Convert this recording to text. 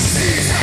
Season!